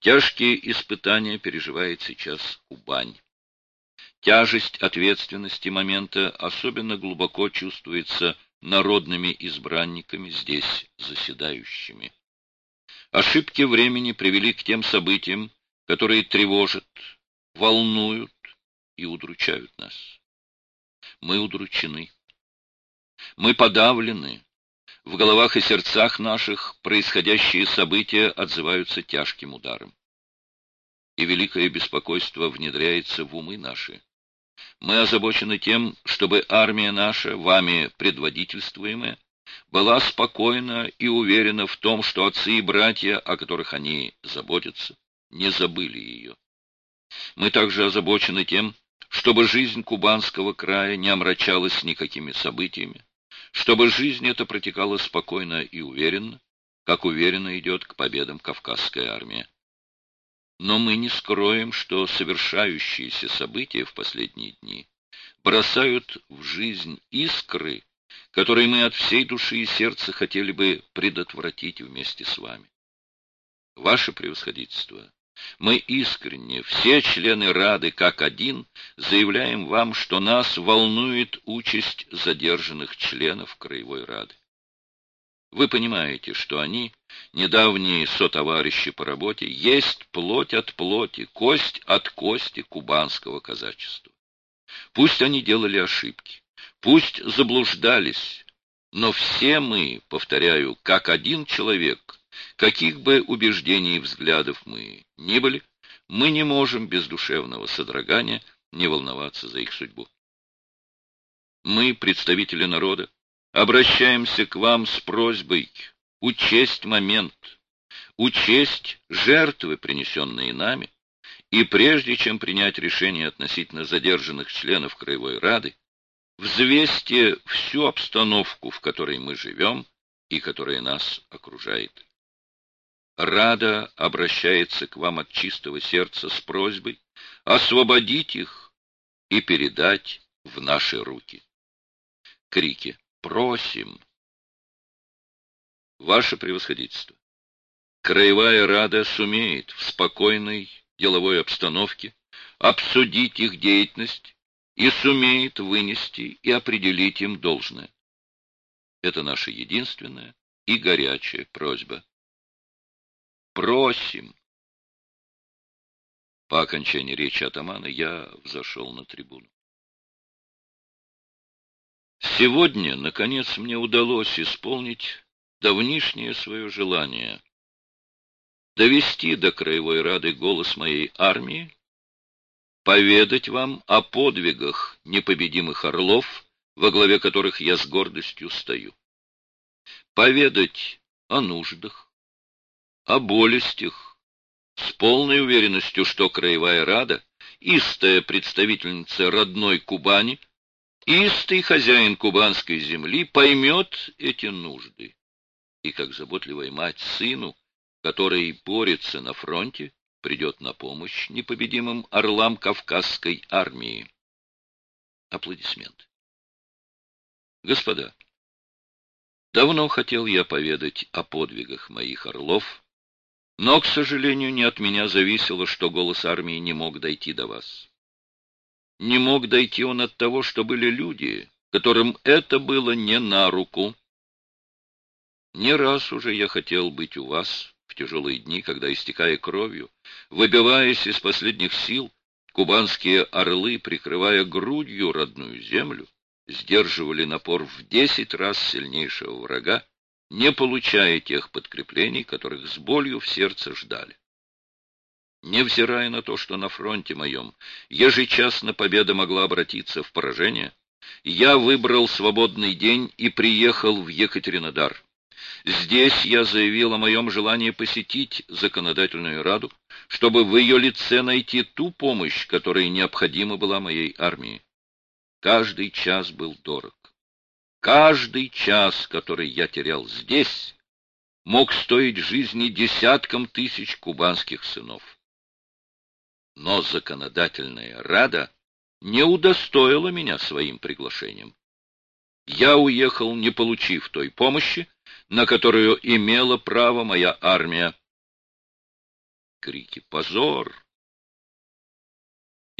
Тяжкие испытания переживает сейчас Кубань. Тяжесть ответственности момента особенно глубоко чувствуется народными избранниками, здесь заседающими. Ошибки времени привели к тем событиям, которые тревожат, волнуют и удручают нас. Мы удручены. Мы подавлены. В головах и сердцах наших происходящие события отзываются тяжким ударом. И великое беспокойство внедряется в умы наши. Мы озабочены тем, чтобы армия наша, вами предводительствуемая, была спокойна и уверена в том, что отцы и братья, о которых они заботятся, не забыли ее. Мы также озабочены тем, чтобы жизнь кубанского края не омрачалась никакими событиями, чтобы жизнь эта протекала спокойно и уверенно, как уверенно идет к победам Кавказская армия. Но мы не скроем, что совершающиеся события в последние дни бросают в жизнь искры, которые мы от всей души и сердца хотели бы предотвратить вместе с вами. Ваше превосходительство, мы искренне, все члены Рады как один, заявляем вам, что нас волнует участь задержанных членов Краевой Рады. Вы понимаете, что они, недавние сотоварищи по работе, есть плоть от плоти, кость от кости кубанского казачества. Пусть они делали ошибки, пусть заблуждались, но все мы, повторяю, как один человек, каких бы убеждений и взглядов мы ни были, мы не можем без душевного содрогания не волноваться за их судьбу. Мы, представители народа, обращаемся к вам с просьбой учесть момент, учесть жертвы, принесенные нами, и прежде чем принять решение относительно задержанных членов Краевой Рады, взвесьте всю обстановку, в которой мы живем и которая нас окружает. Рада обращается к вам от чистого сердца с просьбой освободить их и передать в наши руки. Крики Просим. Ваше превосходительство, Краевая Рада сумеет в спокойной деловой обстановке обсудить их деятельность и сумеет вынести и определить им должное. Это наша единственная и горячая просьба. Просим. По окончании речи атамана я взошел на трибуну. Сегодня, наконец, мне удалось исполнить давнишнее свое желание довести до Краевой Рады голос моей армии, поведать вам о подвигах непобедимых орлов, во главе которых я с гордостью стою, поведать о нуждах, о болестях, с полной уверенностью, что Краевая Рада, истая представительница родной Кубани, Истый хозяин кубанской земли поймет эти нужды. И как заботливая мать сыну, который борется на фронте, придет на помощь непобедимым орлам Кавказской армии. Аплодисменты. Господа, давно хотел я поведать о подвигах моих орлов, но, к сожалению, не от меня зависело, что голос армии не мог дойти до вас. Не мог дойти он от того, что были люди, которым это было не на руку. Не раз уже я хотел быть у вас в тяжелые дни, когда, истекая кровью, выбиваясь из последних сил, кубанские орлы, прикрывая грудью родную землю, сдерживали напор в десять раз сильнейшего врага, не получая тех подкреплений, которых с болью в сердце ждали. Невзирая на то, что на фронте моем ежечасно победа могла обратиться в поражение, я выбрал свободный день и приехал в Екатеринодар. Здесь я заявил о моем желании посетить законодательную раду, чтобы в ее лице найти ту помощь, которая необходима была моей армии. Каждый час был дорог. Каждый час, который я терял здесь, мог стоить жизни десяткам тысяч кубанских сынов но законодательная рада не удостоила меня своим приглашением. Я уехал, не получив той помощи, на которую имела право моя армия. Крики «Позор!